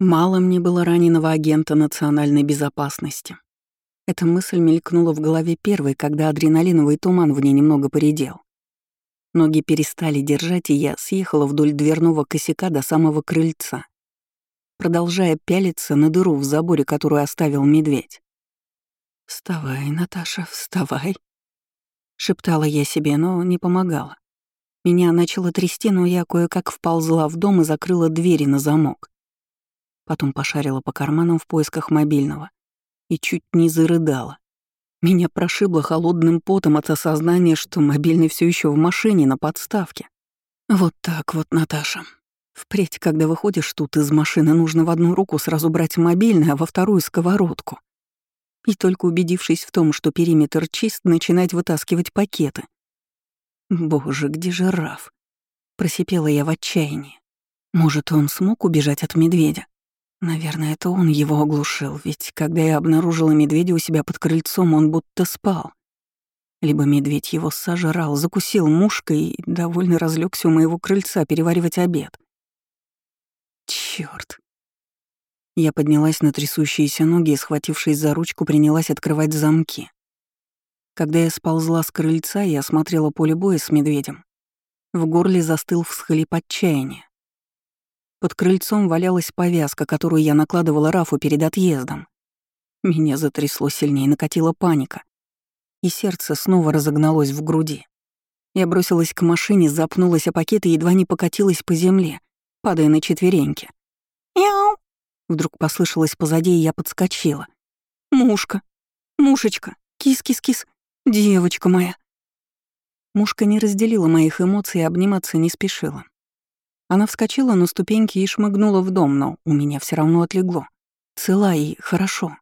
Мало мне было раненого агента национальной безопасности. Эта мысль мелькнула в голове первой, когда адреналиновый туман в ней немного поредел. Ноги перестали держать, и я съехала вдоль дверного косяка до самого крыльца, продолжая пялиться на дыру в заборе, которую оставил медведь. «Вставай, Наташа, вставай», — шептала я себе, но не помогала. Меня начало трясти, но я кое-как вползла в дом и закрыла двери на замок. Потом пошарила по карманам в поисках мобильного и чуть не зарыдала. Меня прошибло холодным потом от осознания, что мобильный все еще в машине на подставке. Вот так вот, Наташа. Впредь, когда выходишь тут из машины, нужно в одну руку сразу брать мобильный, а во вторую — сковородку. И только убедившись в том, что периметр чист, начинать вытаскивать пакеты. Боже, где же Раф? Просипела я в отчаянии. Может, он смог убежать от медведя? Наверное, это он его оглушил, ведь когда я обнаружила медведя у себя под крыльцом, он будто спал. Либо медведь его сожрал, закусил мушкой и довольно разлегся у моего крыльца переваривать обед. Черт! Я поднялась на трясущиеся ноги и, схватившись за ручку, принялась открывать замки. Когда я сползла с крыльца и осмотрела поле боя с медведем, в горле застыл всхлип отчаяния. Под крыльцом валялась повязка, которую я накладывала Рафу перед отъездом. Меня затрясло сильнее, накатила паника. И сердце снова разогналось в груди. Я бросилась к машине, запнулась о пакет и едва не покатилась по земле, падая на четвереньки. «Яу!» Вдруг послышалось позади, и я подскочила. «Мушка! Мушечка! Кис-кис-кис! Девочка моя!» Мушка не разделила моих эмоций и обниматься не спешила. Она вскочила на ступеньки и шмыгнула в дом, но у меня все равно отлегло. Цела и хорошо.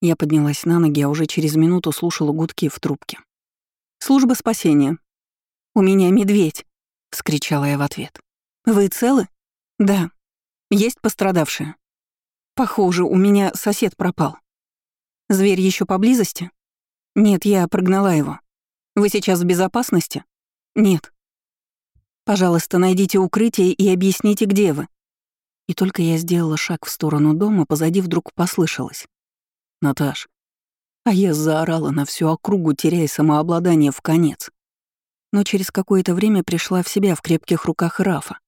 Я поднялась на ноги, а уже через минуту слушала гудки в трубке. «Служба спасения. У меня медведь!» — вскричала я в ответ. «Вы целы?» «Да. Есть пострадавшие?» «Похоже, у меня сосед пропал. Зверь еще поблизости?» «Нет, я прогнала его. Вы сейчас в безопасности?» «Нет». Пожалуйста, найдите укрытие и объясните, где вы». И только я сделала шаг в сторону дома, позади вдруг послышалось. «Наташ». А я заорала на всю округу, теряя самообладание в конец. Но через какое-то время пришла в себя в крепких руках Рафа.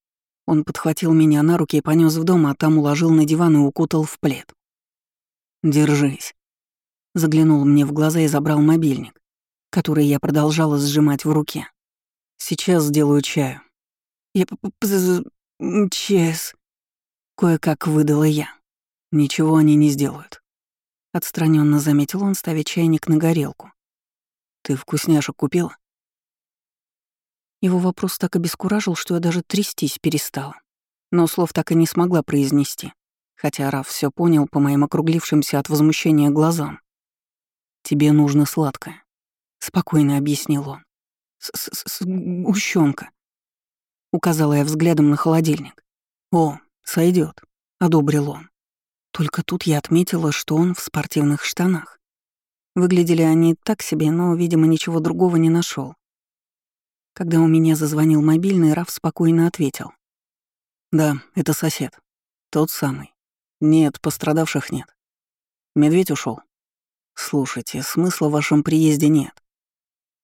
Он подхватил меня на руки и понес в дом, а там уложил на диван и укутал в плед. «Держись». Заглянул мне в глаза и забрал мобильник, который я продолжала сжимать в руке. «Сейчас сделаю чаю. Я чес. Кое-как выдала я. Ничего они не сделают. Отстраненно заметил он, ставя чайник на горелку. Ты вкусняшек купила? Его вопрос так обескуражил, что я даже трястись перестала. Но слов так и не смогла произнести, хотя Раф все понял по моим округлившимся от возмущения глазам. «Тебе нужно сладкое», — спокойно объяснил он. С -с -с «Сгущенка», Указала я взглядом на холодильник. «О, сойдет, одобрил он. Только тут я отметила, что он в спортивных штанах. Выглядели они так себе, но, видимо, ничего другого не нашел. Когда у меня зазвонил мобильный, Раф спокойно ответил. «Да, это сосед. Тот самый. Нет, пострадавших нет. Медведь ушел. Слушайте, смысла в вашем приезде нет».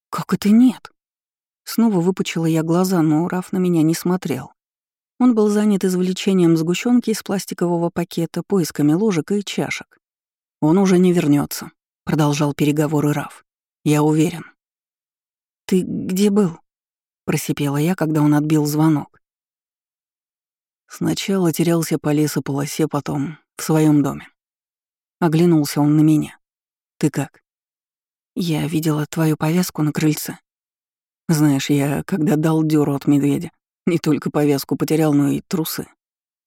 «Как это нет?» Снова выпучила я глаза, но Раф на меня не смотрел. Он был занят извлечением сгущенки из пластикового пакета, поисками ложек и чашек. «Он уже не вернется, продолжал переговоры Раф. «Я уверен». «Ты где был?» — просипела я, когда он отбил звонок. Сначала терялся по лесополосе, потом в своем доме. Оглянулся он на меня. «Ты как?» «Я видела твою повязку на крыльце. Знаешь, я, когда дал дёру от медведя, не только повязку потерял, но и трусы.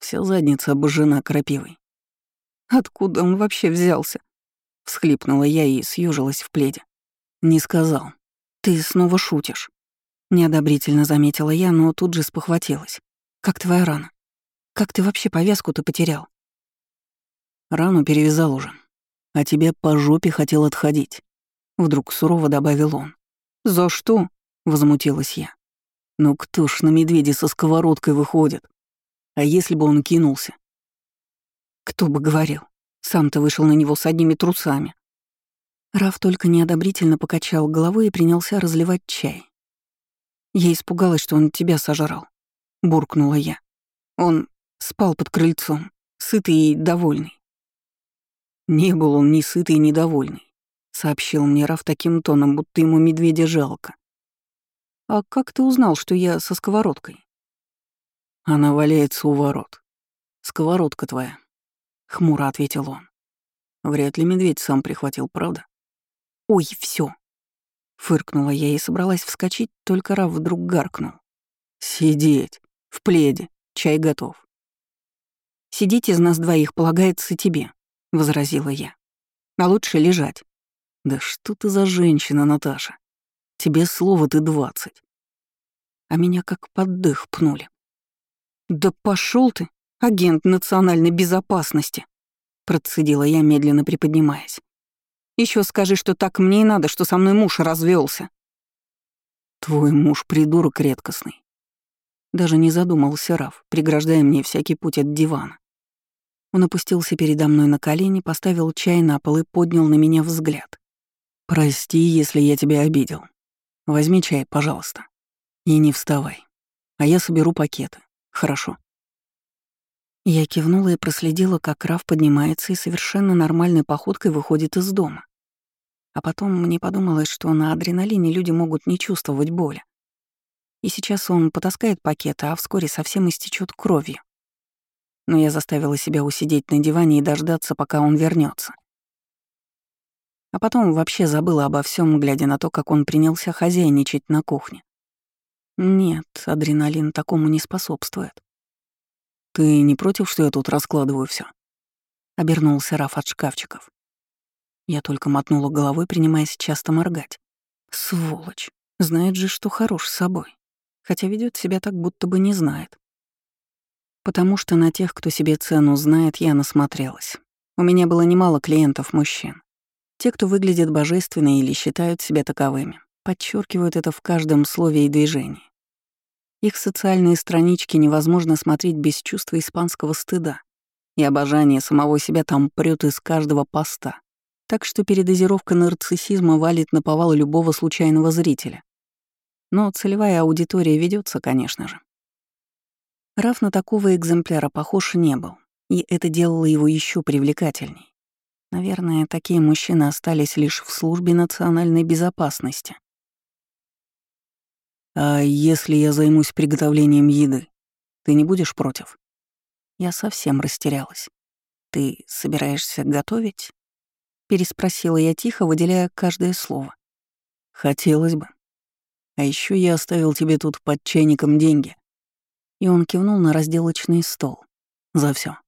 Вся задница обожжена крапивой. Откуда он вообще взялся? Всхлипнула я и съежилась в пледе. Не сказал. Ты снова шутишь. Неодобрительно заметила я, но тут же спохватилась. Как твоя рана? Как ты вообще повязку-то потерял? Рану перевязал уже. А тебе по жопе хотел отходить. Вдруг сурово добавил он. За что? Возмутилась я. «Ну кто ж на медведя со сковородкой выходит? А если бы он кинулся? Кто бы говорил. Сам ты вышел на него с одними трусами. Раф только неодобрительно покачал головой и принялся разливать чай. Я испугалась, что он тебя сожрал. Буркнула я. Он спал под крыльцом, сытый и довольный. Не был он ни сытый, ни довольный, сообщил мне Раф таким тоном, будто ему медведя жалко. А как ты узнал, что я со сковородкой? Она валяется у ворот. Сковородка твоя, хмуро ответил он. Вряд ли медведь сам прихватил, правда? Ой, все. Фыркнула я и собралась вскочить, только Раф вдруг гаркнул. «Сидеть! В пледе! Чай готов!» «Сидеть из нас двоих полагается тебе», — возразила я. «А лучше лежать». «Да что ты за женщина, Наташа? Тебе слово ты двадцать». А меня как под дых пнули. «Да пошел ты, агент национальной безопасности!» Процедила я, медленно приподнимаясь. Еще скажи, что так мне и надо, что со мной муж развелся. Твой муж придурок редкостный. Даже не задумался Раф, преграждая мне всякий путь от дивана. Он опустился передо мной на колени, поставил чай на пол и поднял на меня взгляд. «Прости, если я тебя обидел. Возьми чай, пожалуйста. И не вставай. А я соберу пакеты. Хорошо?» Я кивнула и проследила, как Раф поднимается и совершенно нормальной походкой выходит из дома. А потом мне подумалось, что на адреналине люди могут не чувствовать боли. И сейчас он потаскает пакеты, а вскоре совсем истечет кровью. Но я заставила себя усидеть на диване и дождаться, пока он вернется. А потом вообще забыла обо всем, глядя на то, как он принялся хозяйничать на кухне. Нет, адреналин такому не способствует. «Ты не против, что я тут раскладываю все? Обернулся Раф от шкафчиков. Я только мотнула головой, принимаясь часто моргать. Сволочь. Знает же, что хорош с собой. Хотя ведет себя так, будто бы не знает. Потому что на тех, кто себе цену знает, я насмотрелась. У меня было немало клиентов-мужчин. Те, кто выглядит божественно или считают себя таковыми, подчеркивают это в каждом слове и движении. Их социальные странички невозможно смотреть без чувства испанского стыда, и обожание самого себя там прёт из каждого поста. Так что передозировка нарциссизма валит на повал любого случайного зрителя. Но целевая аудитория ведется, конечно же. Раф на такого экземпляра похож не был, и это делало его еще привлекательней. Наверное, такие мужчины остались лишь в службе национальной безопасности. «А если я займусь приготовлением еды, ты не будешь против?» Я совсем растерялась. «Ты собираешься готовить?» Переспросила я тихо, выделяя каждое слово. Хотелось бы. А еще я оставил тебе тут под чайником деньги. И он кивнул на разделочный стол. За все.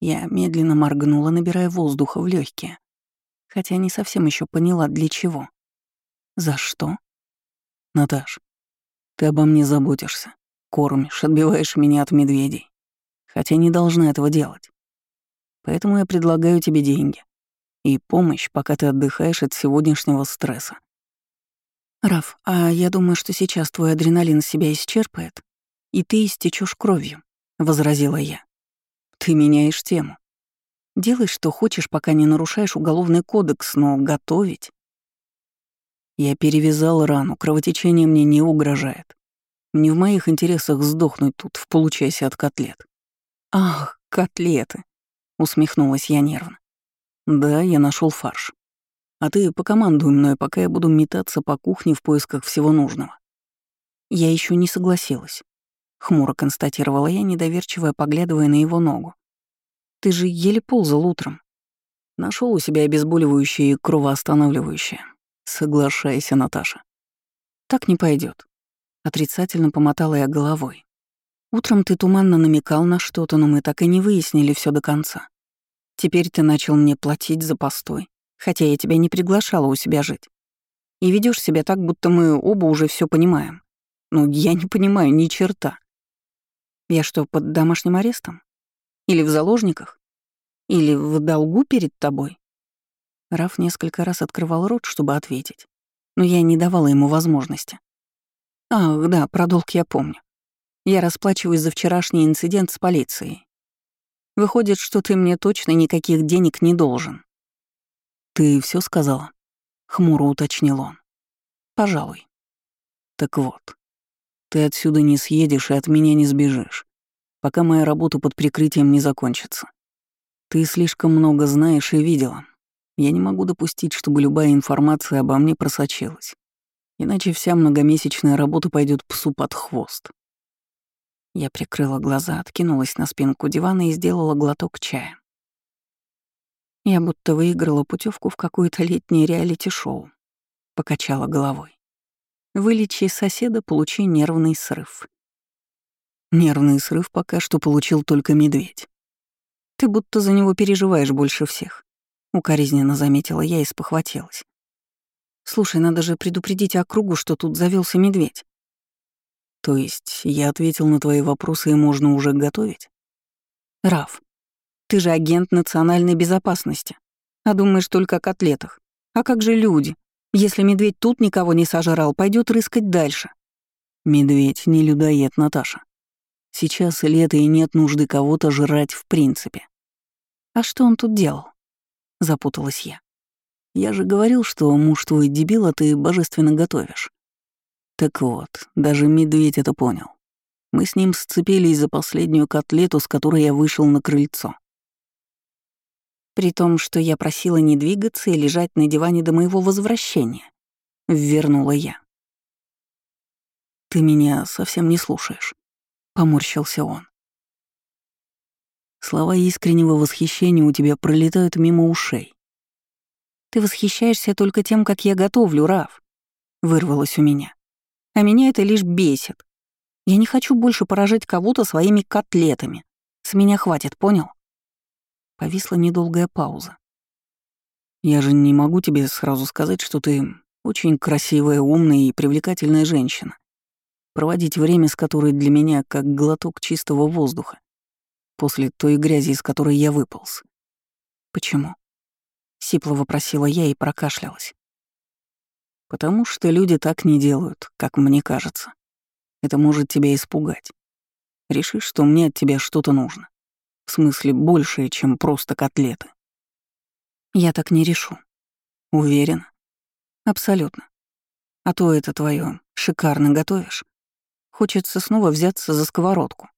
Я медленно моргнула, набирая воздуха в легкие, хотя не совсем еще поняла, для чего. За что? Наташ, ты обо мне заботишься, кормишь, отбиваешь меня от медведей, хотя не должна этого делать. Поэтому я предлагаю тебе деньги и помощь, пока ты отдыхаешь от сегодняшнего стресса. Раф, а я думаю, что сейчас твой адреналин себя исчерпает, и ты истечешь кровью, возразила я. Ты меняешь тему. Делай, что хочешь, пока не нарушаешь уголовный кодекс, но готовить... Я перевязал рану, кровотечение мне не угрожает. Не в моих интересах сдохнуть тут в получасе от котлет. Ах, котлеты, усмехнулась я нервно. Да, я нашел фарш. А ты покомандуй мной, пока я буду метаться по кухне в поисках всего нужного. Я еще не согласилась. Хмуро констатировала я, недоверчиво поглядывая на его ногу. Ты же еле ползал утром. Нашел у себя обезболивающее и кровоостанавливающее. Соглашайся, Наташа. Так не пойдет. Отрицательно помотала я головой. Утром ты туманно намекал на что-то, но мы так и не выяснили все до конца. Теперь ты начал мне платить за постой, хотя я тебя не приглашала у себя жить. И ведешь себя так, будто мы оба уже все понимаем. Ну, я не понимаю ни черта. Я что, под домашним арестом? Или в заложниках? Или в долгу перед тобой? Раф несколько раз открывал рот, чтобы ответить, но я не давала ему возможности. Ах, да, про долг я помню. Я расплачиваюсь за вчерашний инцидент с полицией. Выходит, что ты мне точно никаких денег не должен. Ты все сказала? Хмуро уточнил он. Пожалуй. Так вот, ты отсюда не съедешь и от меня не сбежишь, пока моя работа под прикрытием не закончится. Ты слишком много знаешь и видела. Я не могу допустить, чтобы любая информация обо мне просочилась. Иначе вся многомесячная работа пойдет псу под хвост. Я прикрыла глаза, откинулась на спинку дивана и сделала глоток чая. Я будто выиграла путевку в какое-то летнее реалити-шоу. Покачала головой. Вылечи соседа, получи нервный срыв. Нервный срыв пока что получил только медведь. Ты будто за него переживаешь больше всех. Укоризненно заметила я и спохватилась. Слушай, надо же предупредить округу, что тут завелся медведь. То есть я ответил на твои вопросы и можно уже готовить? Раф, ты же агент национальной безопасности. А думаешь только о котлетах. А как же люди? Если медведь тут никого не сожрал, пойдет рыскать дальше. Медведь не людоед, Наташа. Сейчас лето и нет нужды кого-то жрать в принципе. А что он тут делал? Запуталась я. Я же говорил, что муж твой дебил, а ты божественно готовишь. Так вот, даже медведь это понял. Мы с ним сцепились за последнюю котлету, с которой я вышел на крыльцо. При том, что я просила не двигаться и лежать на диване до моего возвращения. Вернула я. «Ты меня совсем не слушаешь», — поморщился он. Слова искреннего восхищения у тебя пролетают мимо ушей. «Ты восхищаешься только тем, как я готовлю, Раф», — вырвалось у меня. «А меня это лишь бесит. Я не хочу больше поражать кого-то своими котлетами. С меня хватит, понял?» Повисла недолгая пауза. «Я же не могу тебе сразу сказать, что ты очень красивая, умная и привлекательная женщина. Проводить время с которой для меня как глоток чистого воздуха после той грязи, из которой я выполз. Почему? Сипло вопросила я и прокашлялась. Потому что люди так не делают, как мне кажется. Это может тебя испугать. Решишь, что мне от тебя что-то нужно. В смысле, большее, чем просто котлеты. Я так не решу. Уверена. Абсолютно. А то это твое шикарно готовишь. Хочется снова взяться за сковородку.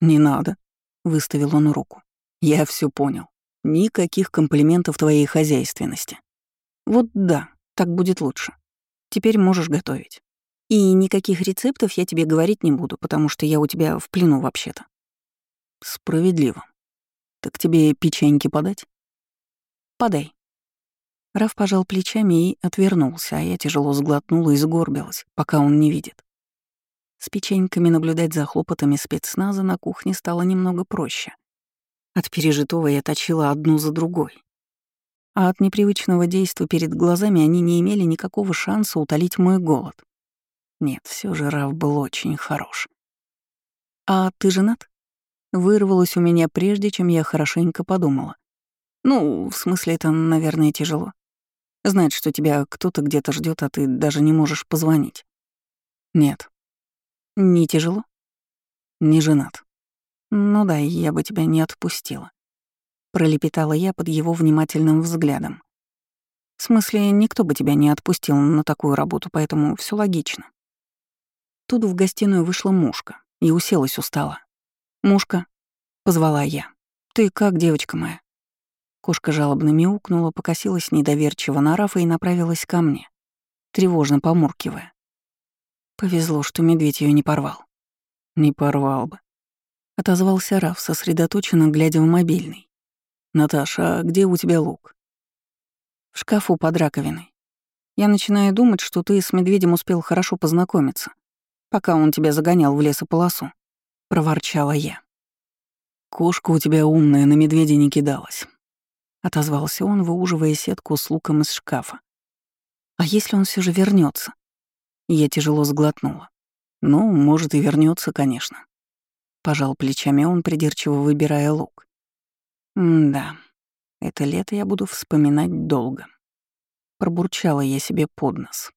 Не надо, выставил он руку. Я все понял. Никаких комплиментов твоей хозяйственности. Вот да, так будет лучше. Теперь можешь готовить. И никаких рецептов я тебе говорить не буду, потому что я у тебя в плену вообще-то. Справедливо. Так тебе печеньки подать? Подай. Раф пожал плечами и отвернулся, а я тяжело сглотнула и сгорбилась, пока он не видит. С печеньками наблюдать за хлопотами спецназа на кухне стало немного проще. От пережитого я точила одну за другой. А от непривычного действа перед глазами они не имели никакого шанса утолить мой голод. Нет, все же Раф был очень хорош. «А ты женат?» Вырвалось у меня прежде, чем я хорошенько подумала. Ну, в смысле, это, наверное, тяжело. Знать, что тебя кто-то где-то ждет, а ты даже не можешь позвонить. Нет. Не тяжело? Не женат. Ну да, я бы тебя не отпустила. Пролепетала я под его внимательным взглядом. В смысле, никто бы тебя не отпустил на такую работу, поэтому все логично. Тут в гостиную вышла мушка и уселась у стола. «Мушка», — позвала я. «Ты как, девочка моя?» Кошка жалобно мяукнула, покосилась недоверчиво на Рафа и направилась ко мне, тревожно помуркивая. Повезло, что медведь ее не порвал. «Не порвал бы», — отозвался Раф, сосредоточенно глядя в мобильный. «Наташа, а где у тебя лук?» «В шкафу под раковиной. Я начинаю думать, что ты с медведем успел хорошо познакомиться, пока он тебя загонял в лесополосу проворчала я. «Кошка у тебя умная, на медведя не кидалась», — отозвался он, выуживая сетку с луком из шкафа. «А если он все же вернется? Я тяжело сглотнула. «Ну, может, и вернется, конечно». Пожал плечами он, придирчиво выбирая лук. «Да, это лето я буду вспоминать долго». Пробурчала я себе под нос.